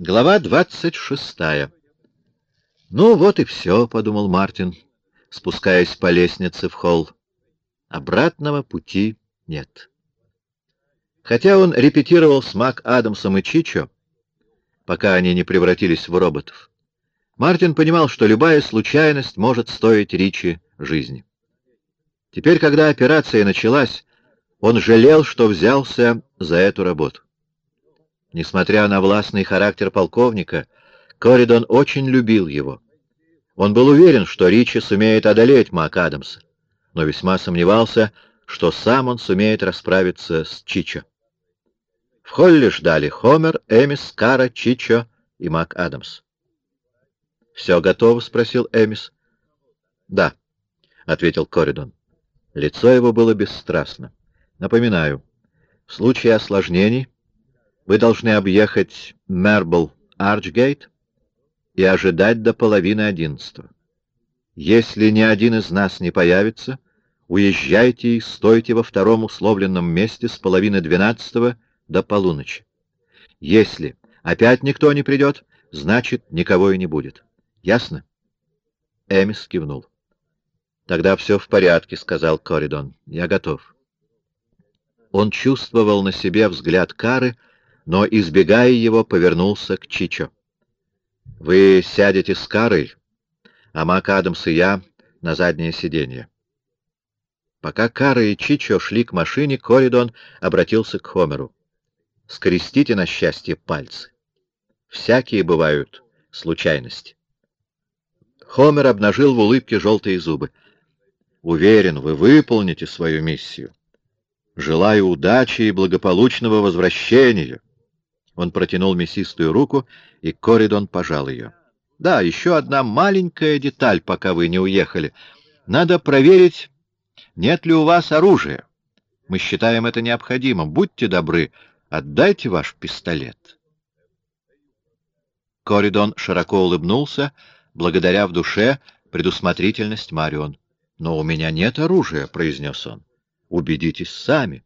Глава двадцать шестая. «Ну вот и все», — подумал Мартин, спускаясь по лестнице в холл. Обратного пути нет. Хотя он репетировал с Мак Адамсом и Чичо, пока они не превратились в роботов, Мартин понимал, что любая случайность может стоить Ричи жизни. Теперь, когда операция началась, он жалел, что взялся за эту работу. Несмотря на властный характер полковника, Коридон очень любил его. Он был уверен, что Ричи сумеет одолеть Мак Адамса, но весьма сомневался, что сам он сумеет расправиться с Чичо. В холле ждали Хомер, Эмис, Кара, Чичо и Мак Адамс. «Все готово?» — спросил Эмис. «Да», — ответил Коридон. Лицо его было бесстрастно. «Напоминаю, в случае осложнений вы должны объехать Мербл Арчгейт и ожидать до половины одиннадцатого. Если ни один из нас не появится, уезжайте и стойте во втором условленном месте с половины двенадцатого до полуночи. Если опять никто не придет, значит, никого и не будет. Ясно? Эмис кивнул. «Тогда все в порядке», — сказал Коридон. «Я готов». Он чувствовал на себе взгляд Кары, но, избегая его, повернулся к Чичо. «Вы сядете с Карой, а Мак Адамс и я на заднее сиденье». Пока Кара и Чичо шли к машине, Коридон обратился к Хомеру. «Скрестите на счастье пальцы. Всякие бывают случайности». Хомер обнажил в улыбке желтые зубы. «Уверен, вы выполните свою миссию. Желаю удачи и благополучного возвращения». Он протянул мясистую руку, и Коридон пожал ее. «Да, еще одна маленькая деталь, пока вы не уехали. Надо проверить, нет ли у вас оружия. Мы считаем это необходимым. Будьте добры, отдайте ваш пистолет». Коридон широко улыбнулся, благодаря в душе предусмотрительность Марион. «Но у меня нет оружия», — произнес он. «Убедитесь сами».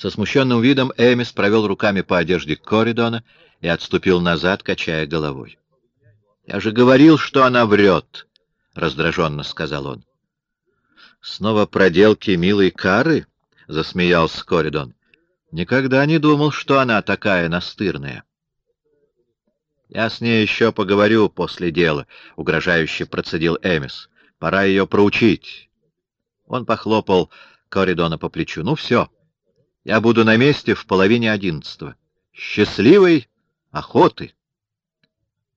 Со смущенным видом Эмис провел руками по одежде Коридона и отступил назад, качая головой. — Я же говорил, что она врет, — раздраженно сказал он. — Снова проделки милой Кары? — засмеялся Коридон. — Никогда не думал, что она такая настырная. — Я с ней еще поговорю после дела, — угрожающе процедил Эмис. — Пора ее проучить. Он похлопал Коридона по плечу. — Ну все. — я буду на месте в половине одиннадцатого. Счастливой охоты!»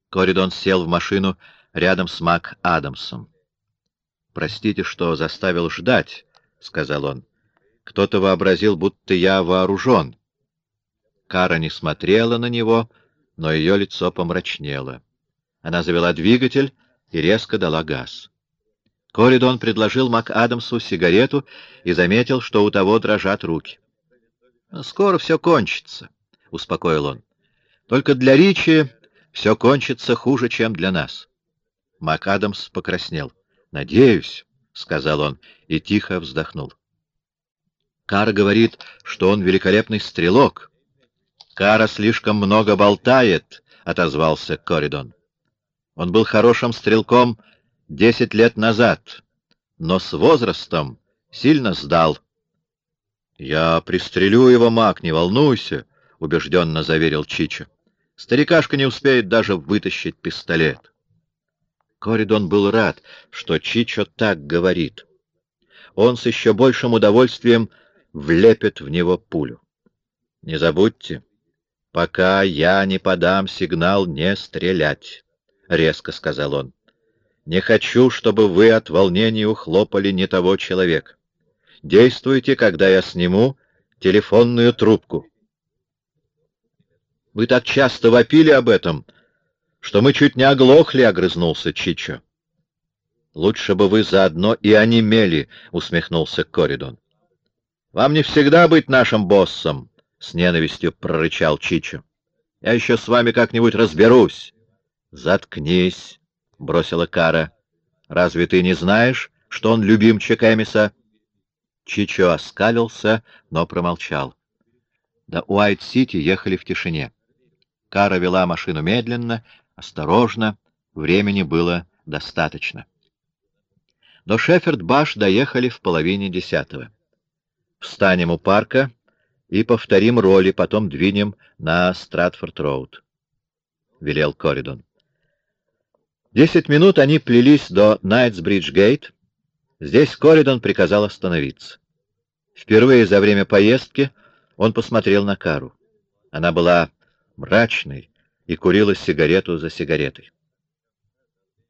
Коридон сел в машину рядом с Мак Адамсом. «Простите, что заставил ждать», — сказал он. «Кто-то вообразил, будто я вооружен». Кара не смотрела на него, но ее лицо помрачнело. Она завела двигатель и резко дала газ. Коридон предложил Мак Адамсу сигарету и заметил, что у того дрожат руки. «Скоро все кончится», — успокоил он. «Только для Ричи все кончится хуже, чем для нас». МакАдамс покраснел. «Надеюсь», — сказал он и тихо вздохнул. Кара говорит, что он великолепный стрелок. Кара слишком много болтает, — отозвался Коридон. Он был хорошим стрелком десять лет назад, но с возрастом сильно сдал. «Я пристрелю его, маг, не волнуйся», — убежденно заверил Чичо. «Старикашка не успеет даже вытащить пистолет». Коридон был рад, что Чичо так говорит. Он с еще большим удовольствием влепит в него пулю. «Не забудьте, пока я не подам сигнал не стрелять», — резко сказал он. «Не хочу, чтобы вы от волнения ухлопали не того человека. Действуйте, когда я сниму телефонную трубку. Вы так часто вопили об этом, что мы чуть не оглохли, — огрызнулся Чичо. Лучше бы вы заодно и онемели, — усмехнулся Коридон. Вам не всегда быть нашим боссом, — с ненавистью прорычал Чичо. Я еще с вами как-нибудь разберусь. Заткнись, — бросила Кара. Разве ты не знаешь, что он любимчик Эмиса? — Чичо оскалился, но промолчал. До Уайт-Сити ехали в тишине. Кара вела машину медленно, осторожно, времени было достаточно. До Шеффорд-Баш доехали в половине десятого. Встанем у парка и повторим роли, потом двинем на Стратфорд-Роуд, — велел Коридон. Десять минут они плелись до Найтсбридж-Гейт. Здесь Коридон приказал остановиться. Впервые за время поездки он посмотрел на Кару. Она была мрачной и курила сигарету за сигаретой.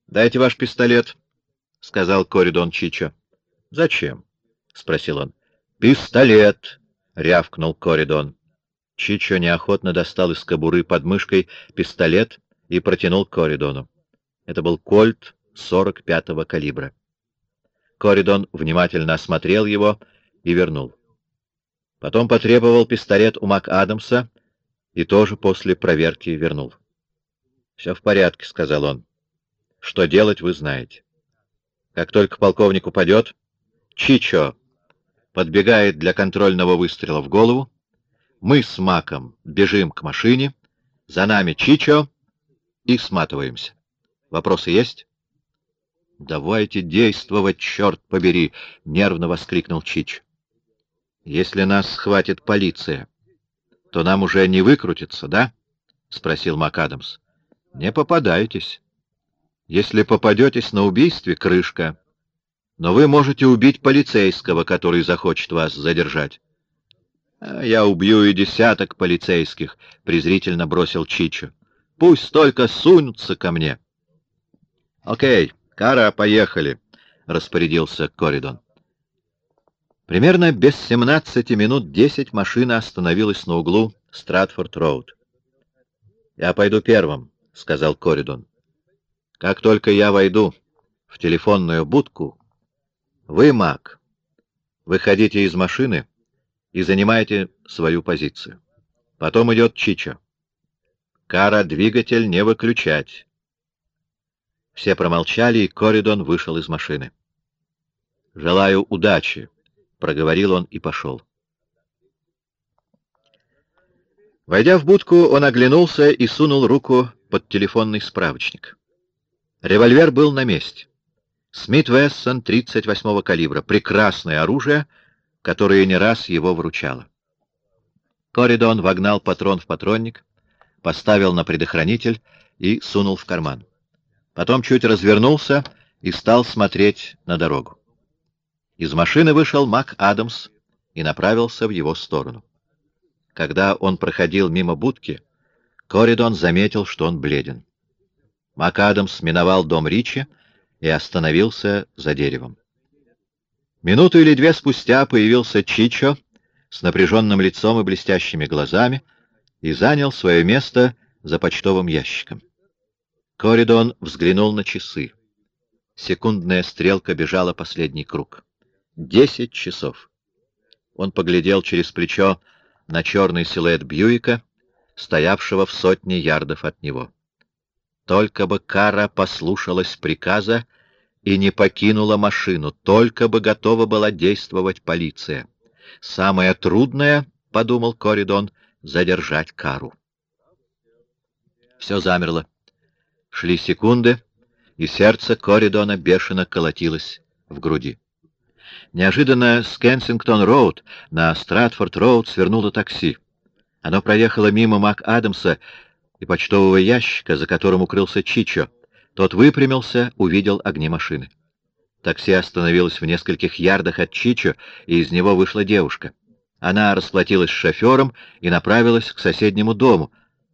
«Дайте ваш пистолет», — сказал Коридон Чичо. «Зачем?» — спросил он. «Пистолет!» — рявкнул Коридон. Чичо неохотно достал из кобуры под мышкой пистолет и протянул Коридону. Это был кольт 45-го калибра. Коридон внимательно осмотрел его и вернул. Потом потребовал пистолет у МакАдамса и тоже после проверки вернул. «Все в порядке», — сказал он. «Что делать, вы знаете. Как только полковник упадет, Чичо подбегает для контрольного выстрела в голову, мы с Маком бежим к машине, за нами Чичо и сматываемся. Вопросы есть? «Давайте действовать, черт побери!» — нервно воскликнул Чич. «Если нас схватит полиция, то нам уже не выкрутиться, да?» — спросил МакАдамс. «Не попадайтесь. Если попадетесь на убийстве, крышка. Но вы можете убить полицейского, который захочет вас задержать». «А «Я убью и десяток полицейских», — презрительно бросил Чичо. «Пусть только сунутся ко мне». «Окей, Кара, поехали», — распорядился Коридон. Примерно без 17 минут 10 машина остановилась на углу Стратфорд-Роуд. «Я пойду первым», — сказал Коридон. «Как только я войду в телефонную будку, вы, Мак, выходите из машины и занимайте свою позицию. Потом идет Чичо. Кара двигатель не выключать. Все промолчали, и Коридон вышел из машины. «Желаю удачи», — проговорил он и пошел. Войдя в будку, он оглянулся и сунул руку под телефонный справочник. Револьвер был на месте. Смит Вессон 38-го калибра. Прекрасное оружие, которое не раз его вручало. Коридон вогнал патрон в патронник, поставил на предохранитель и сунул в карман. Потом чуть развернулся и стал смотреть на дорогу. Из машины вышел Мак Адамс и направился в его сторону. Когда он проходил мимо будки, Коридон заметил, что он бледен. Мак Адамс миновал дом Ричи и остановился за деревом. Минуту или две спустя появился Чичо с напряженным лицом и блестящими глазами и занял свое место за почтовым ящиком. Коридон взглянул на часы. Секундная стрелка бежала последний круг. Десять часов. Он поглядел через плечо на черный силуэт Бьюика, стоявшего в сотне ярдов от него. Только бы Кара послушалась приказа и не покинула машину, только бы готова была действовать полиция. Самое трудное, — подумал Коридон, — задержать Кару. Все замерло. Шли секунды, и сердце Коридона бешено колотилось в груди. Неожиданно с Кенсингтон-Роуд на Стратфорд-Роуд свернуло такси. Оно проехало мимо Мак-Адамса и почтового ящика, за которым укрылся Чичо. Тот выпрямился, увидел огни машины. Такси остановилось в нескольких ярдах от Чичо, и из него вышла девушка. Она расплатилась с шофером и направилась к соседнему дому.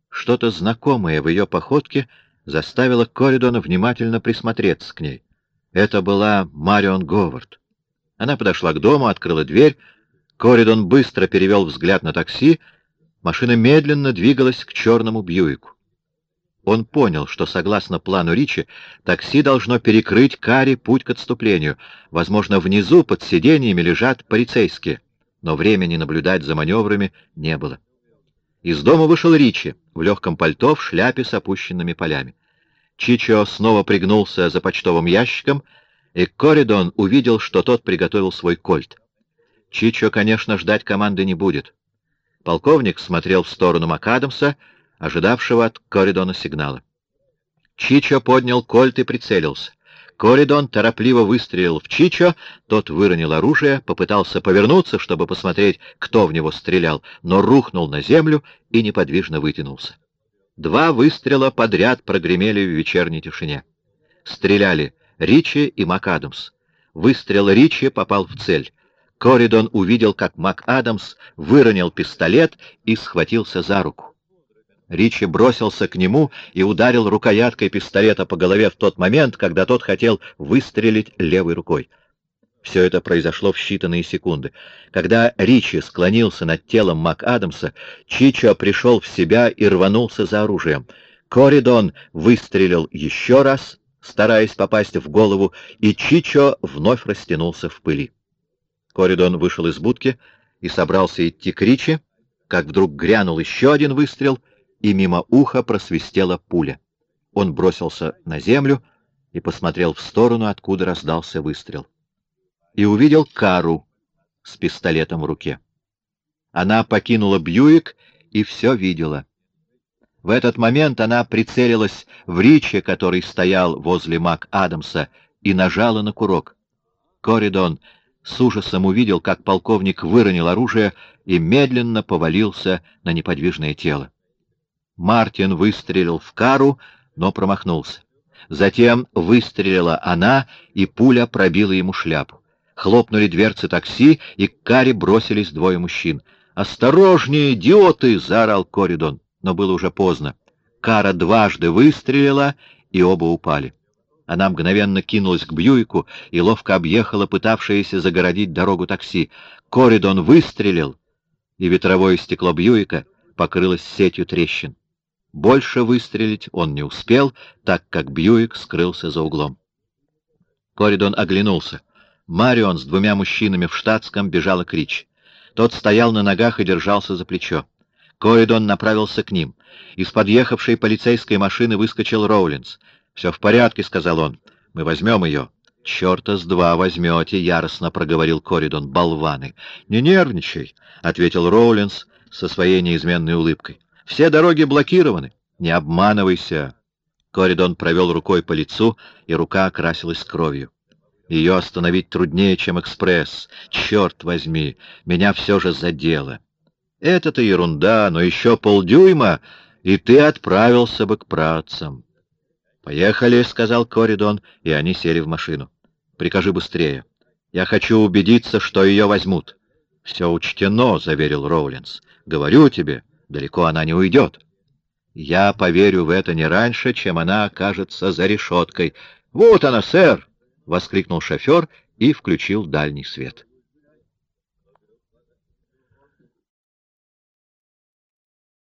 Что-то знакомое в ее походке — заставила Коридона внимательно присмотреться к ней. Это была Марион Говард. Она подошла к дому, открыла дверь. Коридон быстро перевел взгляд на такси. Машина медленно двигалась к черному Бьюику. Он понял, что, согласно плану Ричи, такси должно перекрыть Кари путь к отступлению. Возможно, внизу под сиденьями лежат полицейские, но времени наблюдать за маневрами не было. Из дома вышел Ричи в легком пальто, в шляпе с опущенными полями. Чичо снова пригнулся за почтовым ящиком, и Коридон увидел, что тот приготовил свой кольт. Чичо, конечно, ждать команды не будет. Полковник смотрел в сторону МакАдамса, ожидавшего от Коридона сигнала. Чичо поднял кольт и прицелился. Коридон торопливо выстрелил в Чичо, тот выронил оружие, попытался повернуться, чтобы посмотреть, кто в него стрелял, но рухнул на землю и неподвижно вытянулся. Два выстрела подряд прогремели в вечерней тишине. Стреляли Ричи и МакАдамс. Выстрел Ричи попал в цель. Коридон увидел, как МакАдамс выронил пистолет и схватился за руку. Ричи бросился к нему и ударил рукояткой пистолета по голове в тот момент, когда тот хотел выстрелить левой рукой. Все это произошло в считанные секунды. Когда Ричи склонился над телом МакАдамса, Чичо пришел в себя и рванулся за оружием. Коридон выстрелил еще раз, стараясь попасть в голову, и Чичо вновь растянулся в пыли. Коридон вышел из будки и собрался идти к Ричи, как вдруг грянул еще один выстрел — и мимо уха просвистела пуля. Он бросился на землю и посмотрел в сторону, откуда раздался выстрел. И увидел Кару с пистолетом в руке. Она покинула Бьюик и все видела. В этот момент она прицелилась в Ричи, который стоял возле Мак Адамса, и нажала на курок. Коридон с ужасом увидел, как полковник выронил оружие и медленно повалился на неподвижное тело. Мартин выстрелил в кару, но промахнулся. Затем выстрелила она, и пуля пробила ему шляпу. Хлопнули дверцы такси, и к каре бросились двое мужчин. «Осторожнее, идиоты!» — заорал Коридон. Но было уже поздно. Кара дважды выстрелила, и оба упали. Она мгновенно кинулась к Бьюику и ловко объехала пытавшееся загородить дорогу такси. Коридон выстрелил, и ветровое стекло Бьюика покрылось сетью трещин. Больше выстрелить он не успел, так как Бьюик скрылся за углом. Коридон оглянулся. Марион с двумя мужчинами в штатском бежала к Рич. Тот стоял на ногах и держался за плечо. Коридон направился к ним. Из подъехавшей полицейской машины выскочил Роулинс. «Все в порядке», — сказал он. «Мы возьмем ее». «Черта с два возьмете», — яростно проговорил Коридон. «Болваны!» «Не нервничай», — ответил Роулинс со своей неизменной улыбкой. Все дороги блокированы. Не обманывайся. Коридон провел рукой по лицу, и рука окрасилась кровью. Ее остановить труднее, чем экспресс. Черт возьми, меня все же задело. Это-то ерунда, но еще полдюйма, и ты отправился бы к працам. «Поехали», — сказал Коридон, и они сели в машину. «Прикажи быстрее. Я хочу убедиться, что ее возьмут». «Все учтено», — заверил Роулинс. «Говорю тебе, Далеко она не уйдет. Я поверю в это не раньше, чем она окажется за решеткой. «Вот она, сэр!» — воскликнул шофер и включил дальний свет.